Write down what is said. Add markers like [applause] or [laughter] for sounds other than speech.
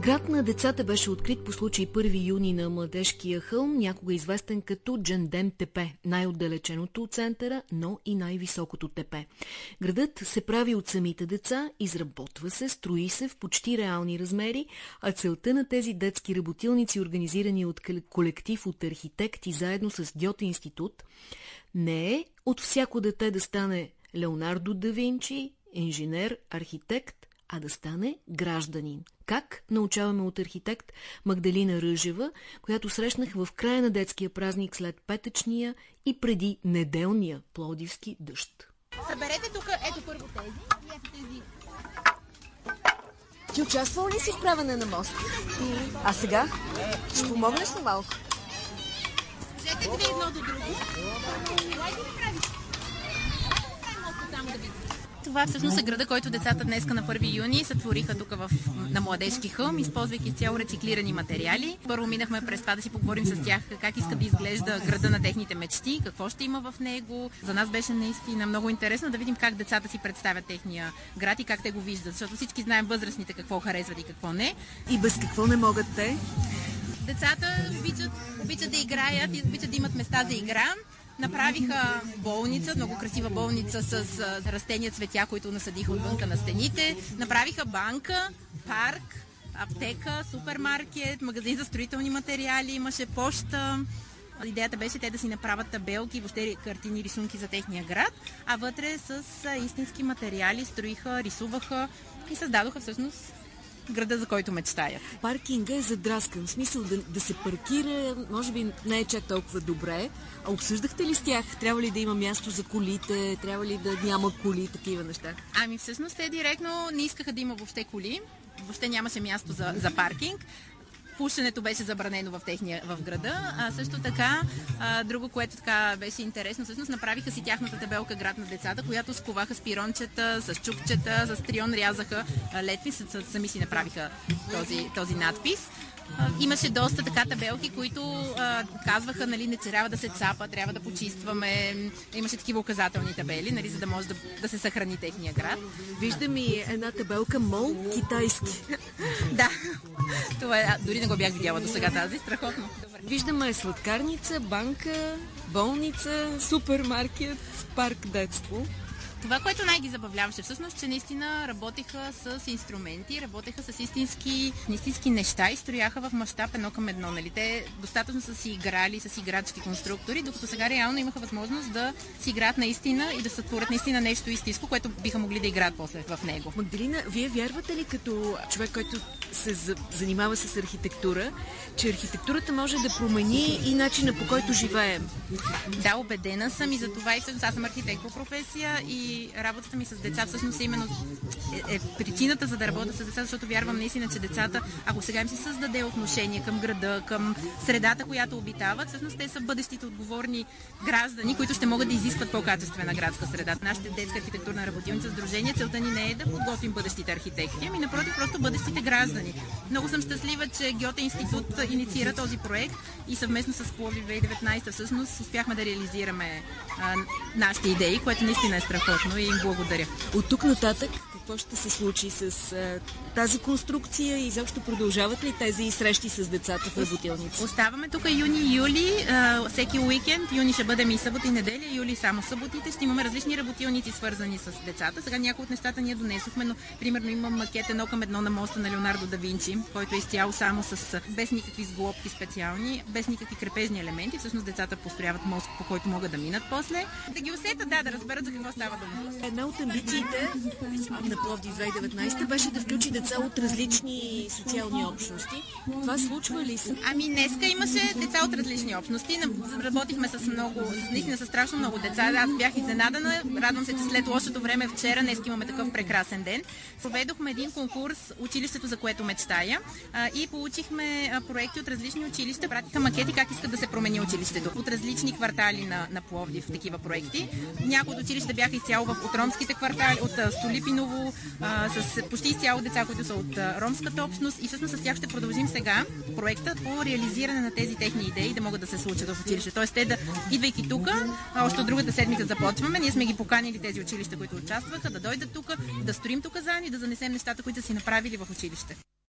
Град на децата беше открит по случай 1 юни на Младежкия хълм, някога известен като Джендем Тепе, най-отдалеченото от центъра, но и най-високото тепе. Градът се прави от самите деца, изработва се, строи се в почти реални размери, а целта на тези детски работилници, организирани от колектив от архитекти заедно с Гьоте институт, не е от всяко дете да стане Леонардо да Винчи, инженер, архитект, а да стане гражданин. Как научаваме от архитект Магдалина Ръжева, която срещнах в края на детския празник след петъчния и преди неделния плодивски дъжд. Съберете тук, ето първо тези и ето тези. Ти участвал ли си в правене на мост? А сега? Ще помогнеш ли малко? Кажете ви едно до друго. Хайде да правиш. Това всъщност е града, който децата днеска на 1 юни сътвориха тук в, на Младежки хълм, използвайки цяло рециклирани материали. Първо минахме през това да си поговорим с тях как искат да изглежда града на техните мечти, какво ще има в него. За нас беше наистина много интересно да видим как децата си представят техния град и как те го виждат, защото всички знаем възрастните какво харесват и какво не. И без какво не могат те? Децата обичат, обичат да играят и обичат да имат места за игра. Направиха болница, много красива болница с растения цветя, които насъдиха отвънка на стените. Направиха банка, парк, аптека, супермаркет, магазин за строителни материали, имаше поща. Идеята беше те да си направят табелки, въобще картини, рисунки за техния град, а вътре с истински материали строиха, рисуваха и създадоха всъщност града, за който мечтаят. Паркинга е задраскан, в смисъл да, да се паркира, може би не е чак толкова добре. А обсъждахте ли с тях? Трябва ли да има място за колите? Трябва ли да няма коли? Такива неща. Ами всъщност те директно не искаха да има въобще коли. Въобще нямаше място за, за паркинг пушенето беше забранено в, техния, в града. А също така, а, друго, което така беше интересно, всъщност направиха си тяхната табелка град на децата, която сковаха с пирончета, с чупчета, с трион рязаха летви, сами си направиха този, този надпис. Имаше доста така табелки, които а, казваха, нали, не трябва да се цапа, трябва да почистваме. Имаше такива указателни табели, нали, за да може да, да се съхрани техния град. Виждам и една табелка МОЛ китайски. [laughs] да, това е, дори го бях видяла до сега тази, страхотно. Добре. Виждаме сладкарница, банка, болница, супермаркет, парк детство. Това, което най-ги забавляваше всъщност, че наистина работеха с инструменти, работеха с истински, истински неща и строяха в мащаб едно към едно. Нали? Те достатъчно са си играли с играчки конструктори, докато сега реално имаха възможност да си играят наистина и да сътворят наистина нещо истинско, което биха могли да играят после в него. Магдалина, вие вярвате ли като човек, който се занимава с архитектура, че архитектурата може да промени и начина по който живеем? Да, убедена съм и за това и всъщност аз съм архитект по професия и работата ми с деца всъщност е именно е, е причината за да работя с деца, защото вярвам наистина, че децата, ако сега им се създаде отношение към града, към средата, която обитават, всъщност те са бъдещите отговорни граждани, които ще могат да изискват по-качествена градска среда. Нашите детска архитектурна работилница Сдружение, целта ни не е да подготвим бъдещите архитекти, ами напротив, просто бъдещите граждани. Много съм щастлива, че Гьоте институт инициира този проект и съвместно с Плови 2019 всъщност успяхме да реализираме а, нашите идеи, което наистина е страхотно и им благодаря. От тук нататък какво ще се случи с а, тази конструкция и защо продължават ли тези срещи с децата в работилница? Оставаме тук юни и юли, а, всеки уикенд. Юни ще бъдем и събота и неделя, юли само съботите. Ще имаме различни работилници, свързани с децата. Сега някои от нещата ние донесохме, но примерно имам макет едно към едно на моста на Леонардо да Винчи, който е изцяло само с без никакви сглобки специални, без никакви крепежни елементи. Всъщност децата построяват мост, по който могат да минат после. Да ги усетят, да, да разберат за какво става дума. Една от амбициите на Пловдив 2019 беше да включи деца от различни социални общности. Това случва ли се? Ами днеска имаше деца от различни общности. Работихме с много, наистина с страшно много деца. Аз бях изненадана. Радвам се, че след лошото време вчера, днес имаме такъв прекрасен ден. Проведохме един конкурс Училището, за което мечтая и получихме проекти от различни училища. Пратиха макети как искат да се промени училището. От различни квартали на, на Пловдив такива проекти. Някои от училища бяха изцяло в, от ромските квартали, от Столипиново, а, с почти изцяло деца, които са от а, ромската общност и всъщност с тях ще продължим сега проекта по реализиране на тези техни идеи да могат да се случат в училище. Тоест те да, идвайки тук, още от другата седмица започваме, ние сме ги поканили тези училища, които участваха, да дойдат тук, да строим тук заедно и да занесем нещата, които са си направили в училище.